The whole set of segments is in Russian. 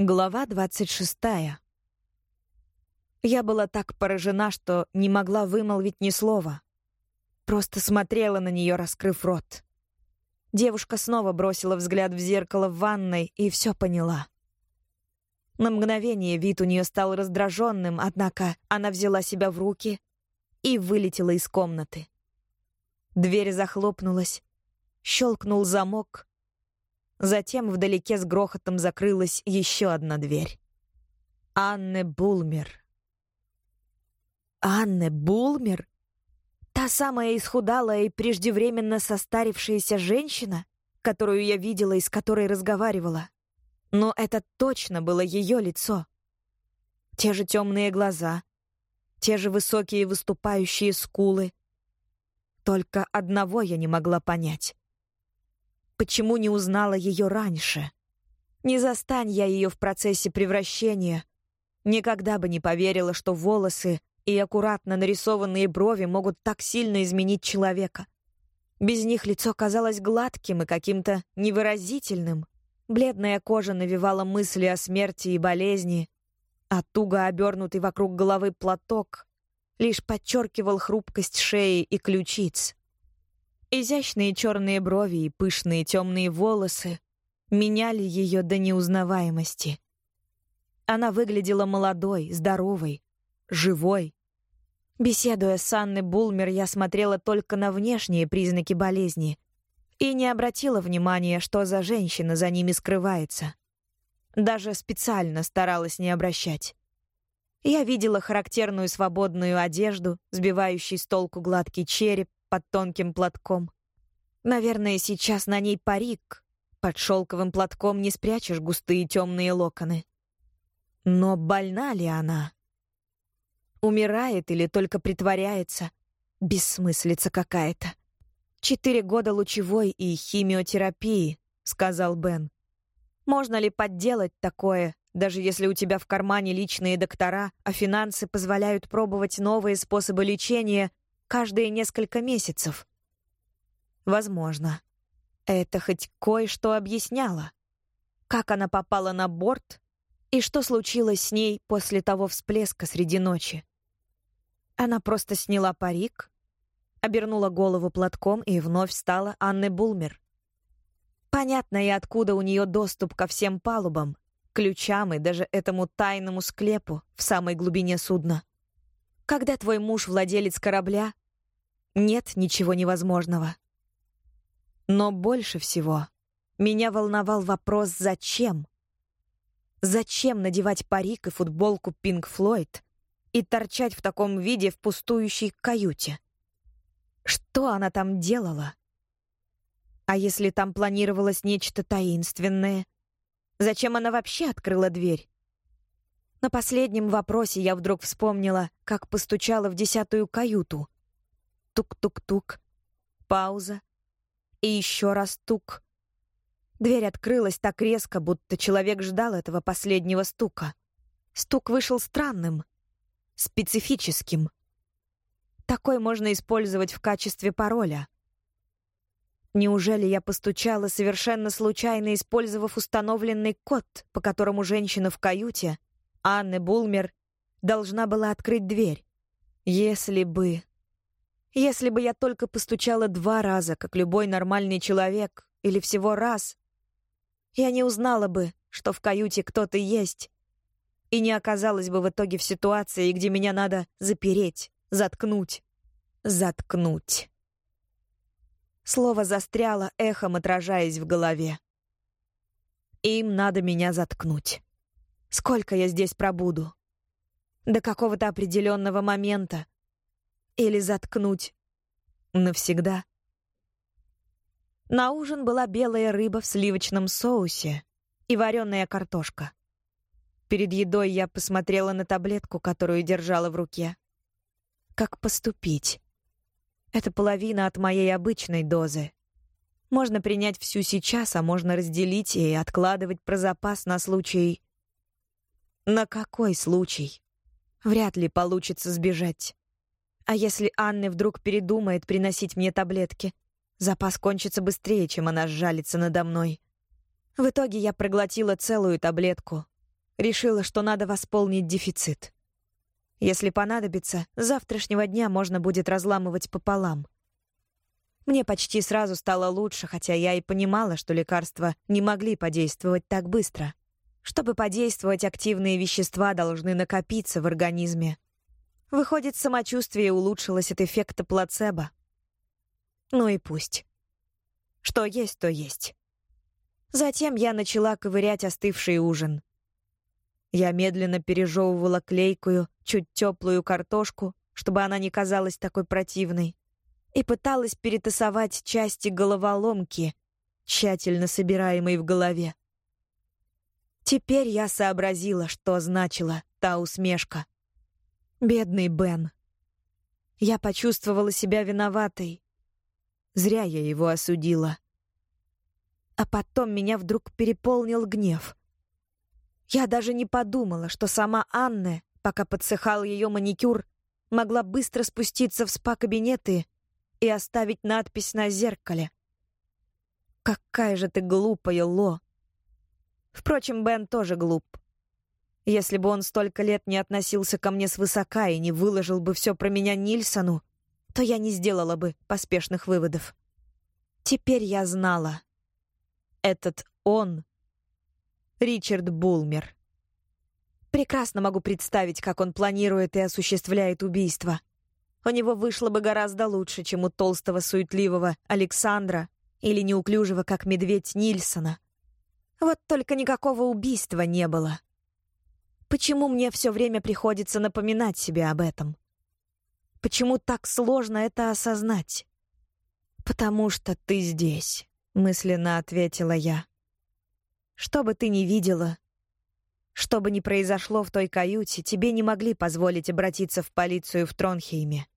Глава двадцать шестая. Я была так поражена, что не могла вымолвить ни слова. Просто смотрела на нее, раскрыв рот. Девушка снова бросила взгляд в зеркало в ванной и все поняла. На мгновение вид у нее стал раздраженным, однако она взяла себя в руки и вылетела из комнаты. Дверь захлопнулась, щелкнул замок, Затем вдалеке с грохотом закрылась еще одна дверь. Анне Булмер. Анне Булмер? Та самая исхудалая и преждевременно состарившаяся женщина, которую я видела и с которой разговаривала. Но это точно было ее лицо. Те же темные глаза, те же высокие выступающие скулы. Только одного я не могла понять. Почему не узнала ее раньше? Не застань я ее в процессе превращения. Никогда бы не поверила, что волосы и аккуратно нарисованные брови могут так сильно изменить человека. Без них лицо казалось гладким и каким-то невыразительным. Бледная кожа навевала мысли о смерти и болезни, а туго обернутый вокруг головы платок лишь подчеркивал хрупкость шеи и ключиц. Изящные черные брови и пышные темные волосы меняли ее до неузнаваемости. Она выглядела молодой, здоровой, живой. Беседуя с Анной Булмер, я смотрела только на внешние признаки болезни и не обратила внимания, что за женщина за ними скрывается. Даже специально старалась не обращать. Я видела характерную свободную одежду, сбивающий с толку гладкий череп, под тонким платком. Наверное, сейчас на ней парик. Под шелковым платком не спрячешь густые темные локоны. Но больна ли она? Умирает или только притворяется? Бессмыслица какая-то. «Четыре года лучевой и химиотерапии», — сказал Бен. «Можно ли подделать такое, даже если у тебя в кармане личные доктора, а финансы позволяют пробовать новые способы лечения каждые несколько месяцев. Возможно. Это хоть кое-что объясняло. Как она попала на борт и что случилось с ней после того всплеска среди ночи. Она просто сняла парик, обернула голову платком и вновь стала Анной Булмер. Понятно и откуда у нее доступ ко всем палубам, ключам и даже этому тайному склепу в самой глубине судна. Когда твой муж владелец корабля, нет ничего невозможного. Но больше всего меня волновал вопрос «зачем?». Зачем надевать парик и футболку Pink Floyd и торчать в таком виде в пустующей каюте? Что она там делала? А если там планировалось нечто таинственное? Зачем она вообще открыла дверь? На последнем вопросе я вдруг вспомнила, как постучала в десятую каюту — Тук-тук-тук. Пауза. И еще раз тук. Дверь открылась так резко, будто человек ждал этого последнего стука. Стук вышел странным, специфическим. Такой можно использовать в качестве пароля. Неужели я постучала совершенно случайно, использовав установленный код, по которому женщина в каюте, Анны Булмер, должна была открыть дверь? Если бы... Если бы я только постучала два раза, как любой нормальный человек, или всего раз, я не узнала бы, что в каюте кто-то есть, и не оказалась бы в итоге в ситуации, где меня надо запереть, заткнуть, заткнуть. Слово застряло, эхом отражаясь в голове. Им надо меня заткнуть. Сколько я здесь пробуду? До какого-то определенного момента, или заткнуть навсегда. На ужин была белая рыба в сливочном соусе и вареная картошка. Перед едой я посмотрела на таблетку, которую держала в руке. Как поступить? Это половина от моей обычной дозы. Можно принять всю сейчас, а можно разделить и откладывать про запас на случай... На какой случай? Вряд ли получится сбежать. А если Анна вдруг передумает приносить мне таблетки? Запас кончится быстрее, чем она сжалится надо мной. В итоге я проглотила целую таблетку, решила, что надо восполнить дефицит. Если понадобится, завтрашнего дня можно будет разламывать пополам. Мне почти сразу стало лучше, хотя я и понимала, что лекарства не могли подействовать так быстро. Чтобы подействовать, активные вещества должны накопиться в организме. Выходит, самочувствие улучшилось от эффекта плацебо. Ну и пусть. Что есть, то есть. Затем я начала ковырять остывший ужин. Я медленно пережевывала клейкую, чуть теплую картошку, чтобы она не казалась такой противной, и пыталась перетасовать части головоломки, тщательно собираемой в голове. Теперь я сообразила, что значила та усмешка. Бедный Бен. Я почувствовала себя виноватой. Зря я его осудила. А потом меня вдруг переполнил гнев. Я даже не подумала, что сама Анна, пока подсыхал ее маникюр, могла быстро спуститься в спа-кабинеты и оставить надпись на зеркале. «Какая же ты глупая, Ло!» Впрочем, Бен тоже глуп. Если бы он столько лет не относился ко мне свысока и не выложил бы все про меня Нильсону, то я не сделала бы поспешных выводов. Теперь я знала. Этот он Ричард Булмер. Прекрасно могу представить, как он планирует и осуществляет убийство. У него вышло бы гораздо лучше, чем у толстого суетливого Александра или неуклюжего, как медведь Нильсона. Вот только никакого убийства не было. Почему мне все время приходится напоминать себе об этом? Почему так сложно это осознать? «Потому что ты здесь», — мысленно ответила я. Что бы ты ни видела, что бы ни произошло в той каюте, тебе не могли позволить обратиться в полицию в Тронхейме.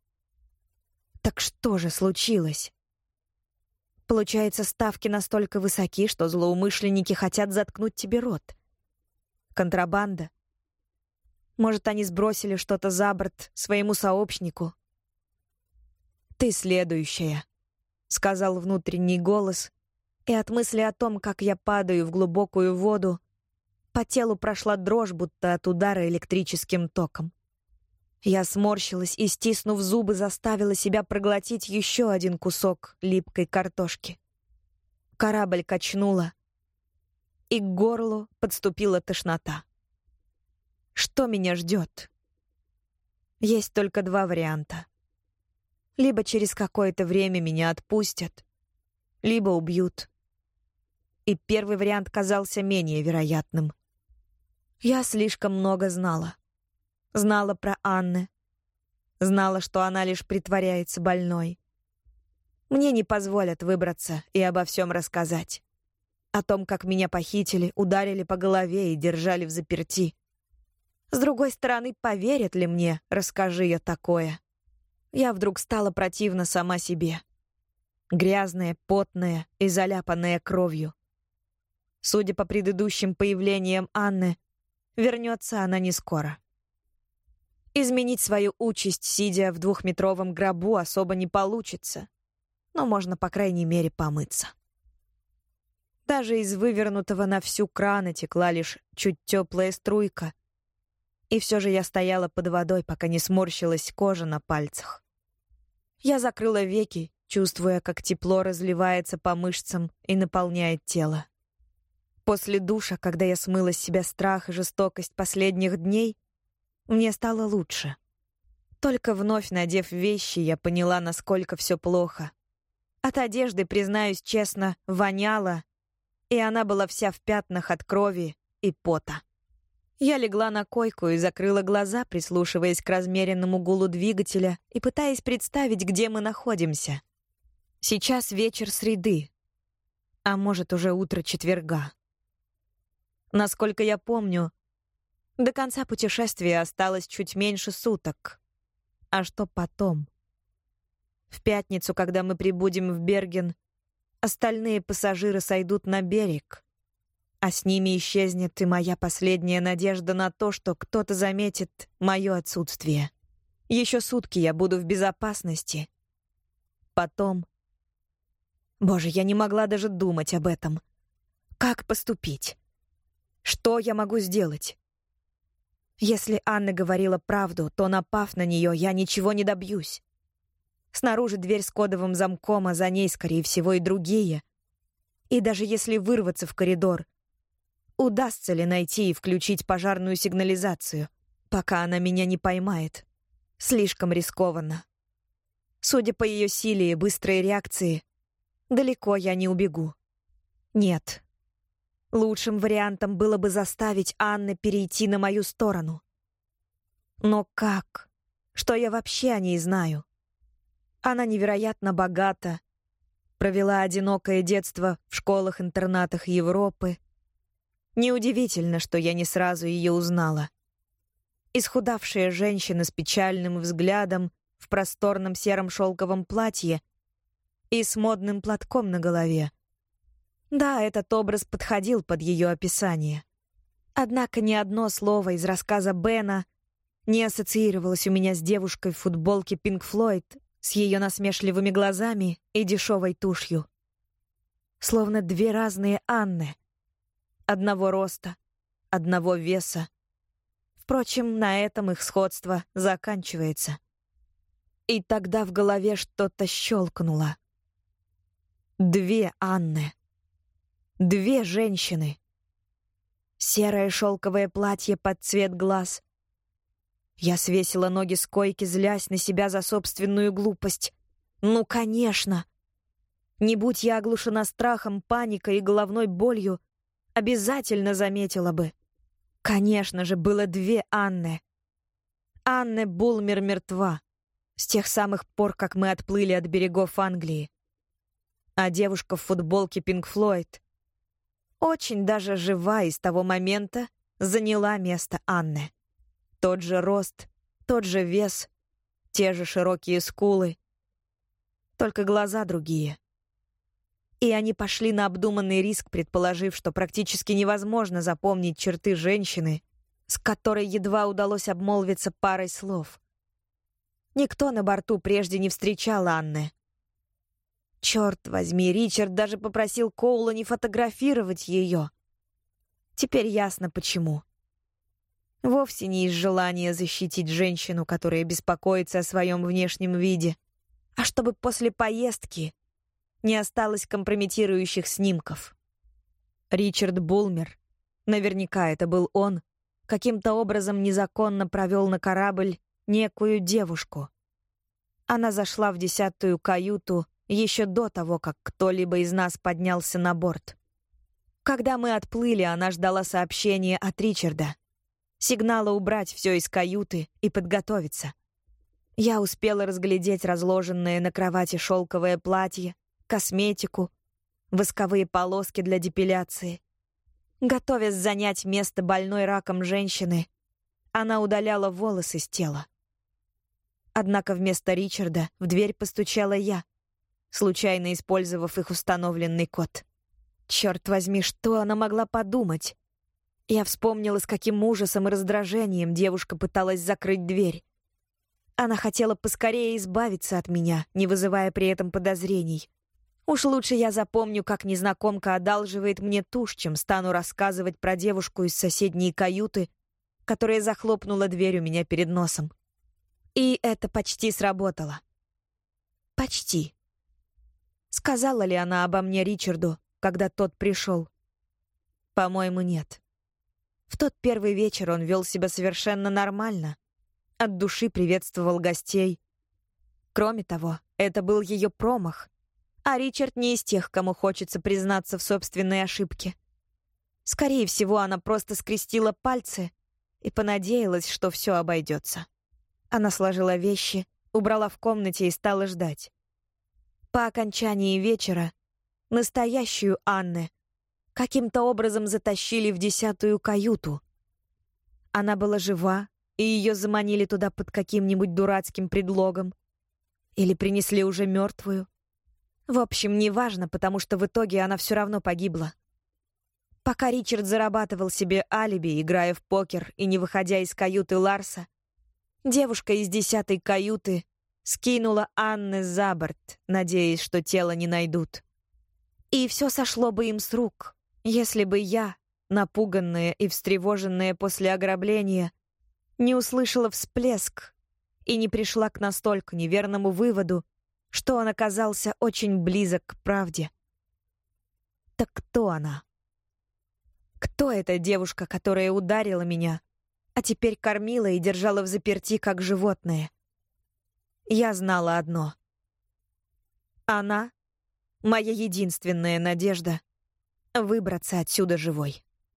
Так что же случилось? Получается, ставки настолько высоки, что злоумышленники хотят заткнуть тебе рот. Контрабанда. Может, они сбросили что-то за борт своему сообщнику. «Ты следующая», — сказал внутренний голос, и от мысли о том, как я падаю в глубокую воду, по телу прошла дрожь, будто от удара электрическим током. Я сморщилась и, стиснув зубы, заставила себя проглотить еще один кусок липкой картошки. Корабль качнула, и к горлу подступила тошнота. Что меня ждет? Есть только два варианта. Либо через какое-то время меня отпустят, либо убьют и первый вариант казался менее вероятным. Я слишком много знала. Знала про Анны. Знала, что она лишь притворяется больной. Мне не позволят выбраться и обо всем рассказать. О том, как меня похитили, ударили по голове и держали в заперти. С другой стороны, поверят ли мне, расскажи я такое? Я вдруг стала противна сама себе. Грязная, потная и заляпанная кровью. Судя по предыдущим появлениям Анны, вернется она не скоро. Изменить свою участь, сидя в двухметровом гробу, особо не получится. Но можно, по крайней мере, помыться. Даже из вывернутого на всю крана текла лишь чуть теплая струйка. И все же я стояла под водой, пока не сморщилась кожа на пальцах. Я закрыла веки, чувствуя, как тепло разливается по мышцам и наполняет тело. После душа, когда я смыла с себя страх и жестокость последних дней, мне стало лучше. Только вновь надев вещи, я поняла, насколько все плохо. От одежды, признаюсь честно, воняло, и она была вся в пятнах от крови и пота. Я легла на койку и закрыла глаза, прислушиваясь к размеренному гулу двигателя и пытаясь представить, где мы находимся. Сейчас вечер среды, а может, уже утро четверга. Насколько я помню, до конца путешествия осталось чуть меньше суток. А что потом? В пятницу, когда мы прибудем в Берген, остальные пассажиры сойдут на берег, а с ними исчезнет и моя последняя надежда на то, что кто-то заметит мое отсутствие. Еще сутки я буду в безопасности. Потом... Боже, я не могла даже думать об этом. Как поступить? Что я могу сделать? Если Анна говорила правду, то, напав на нее, я ничего не добьюсь. Снаружи дверь с кодовым замком, а за ней, скорее всего, и другие. И даже если вырваться в коридор, удастся ли найти и включить пожарную сигнализацию, пока она меня не поймает? Слишком рискованно. Судя по ее силе и быстрой реакции, далеко я не убегу. Нет, Лучшим вариантом было бы заставить Анны перейти на мою сторону. Но как? Что я вообще о ней знаю? Она невероятно богата, провела одинокое детство в школах-интернатах Европы. Неудивительно, что я не сразу ее узнала. Исхудавшая женщина с печальным взглядом в просторном сером шелковом платье и с модным платком на голове — да, этот образ подходил под ее описание. Однако ни одно слово из рассказа Бена не ассоциировалось у меня с девушкой в футболке Pink Floyd, с ее насмешливыми глазами и дешевой тушью. Словно две разные Анны. Одного роста, одного веса. Впрочем, на этом их сходство заканчивается. И тогда в голове что-то щелкнуло. Две Анны. Две женщины. Серое шелковое платье под цвет глаз. Я свесила ноги с койки, злясь на себя за собственную глупость. Ну, конечно. Не будь я оглушена страхом, паникой и головной болью, обязательно заметила бы. Конечно же, было две Анны. Анне Булмер мертва. С тех самых пор, как мы отплыли от берегов Англии. А девушка в футболке Пинк Флойд очень даже жива и с того момента заняла место Анны. Тот же рост, тот же вес, те же широкие скулы, только глаза другие. И они пошли на обдуманный риск, предположив, что практически невозможно запомнить черты женщины, с которой едва удалось обмолвиться парой слов. Никто на борту прежде не встречал Анны, Черт возьми, Ричард даже попросил Коула не фотографировать ее. Теперь ясно почему. Вовсе не из желания защитить женщину, которая беспокоится о своем внешнем виде, а чтобы после поездки не осталось компрометирующих снимков. Ричард Булмер, наверняка это был он, каким-то образом незаконно провел на корабль некую девушку. Она зашла в десятую каюту еще до того, как кто-либо из нас поднялся на борт. Когда мы отплыли, она ждала сообщения от Ричарда. Сигнала убрать все из каюты и подготовиться. Я успела разглядеть разложенное на кровати шелковое платье, косметику, восковые полоски для депиляции. Готовясь занять место больной раком женщины, она удаляла волосы с тела. Однако вместо Ричарда в дверь постучала я случайно использовав их установленный код. Черт возьми, что она могла подумать? Я вспомнила, с каким ужасом и раздражением девушка пыталась закрыть дверь. Она хотела поскорее избавиться от меня, не вызывая при этом подозрений. Уж лучше я запомню, как незнакомка одалживает мне тушь, чем стану рассказывать про девушку из соседней каюты, которая захлопнула дверь у меня перед носом. И это почти сработало. Почти. Сказала ли она обо мне Ричарду, когда тот пришел? По-моему, нет. В тот первый вечер он вел себя совершенно нормально. От души приветствовал гостей. Кроме того, это был ее промах. А Ричард не из тех, кому хочется признаться в собственной ошибке. Скорее всего, она просто скрестила пальцы и понадеялась, что все обойдется. Она сложила вещи, убрала в комнате и стала ждать. По окончании вечера настоящую Анны каким-то образом затащили в десятую каюту. Она была жива, и ее заманили туда под каким-нибудь дурацким предлогом. Или принесли уже мертвую. В общем, неважно, потому что в итоге она все равно погибла. Пока Ричард зарабатывал себе алиби, играя в покер и не выходя из каюты Ларса, девушка из десятой каюты скинула Анны за борт, надеясь, что тело не найдут. И все сошло бы им с рук, если бы я, напуганная и встревоженная после ограбления, не услышала всплеск и не пришла к настолько неверному выводу, что он оказался очень близок к правде. Так кто она? Кто эта девушка, которая ударила меня, а теперь кормила и держала в заперти, как животное? Я знала одно. Она — моя единственная надежда выбраться отсюда живой.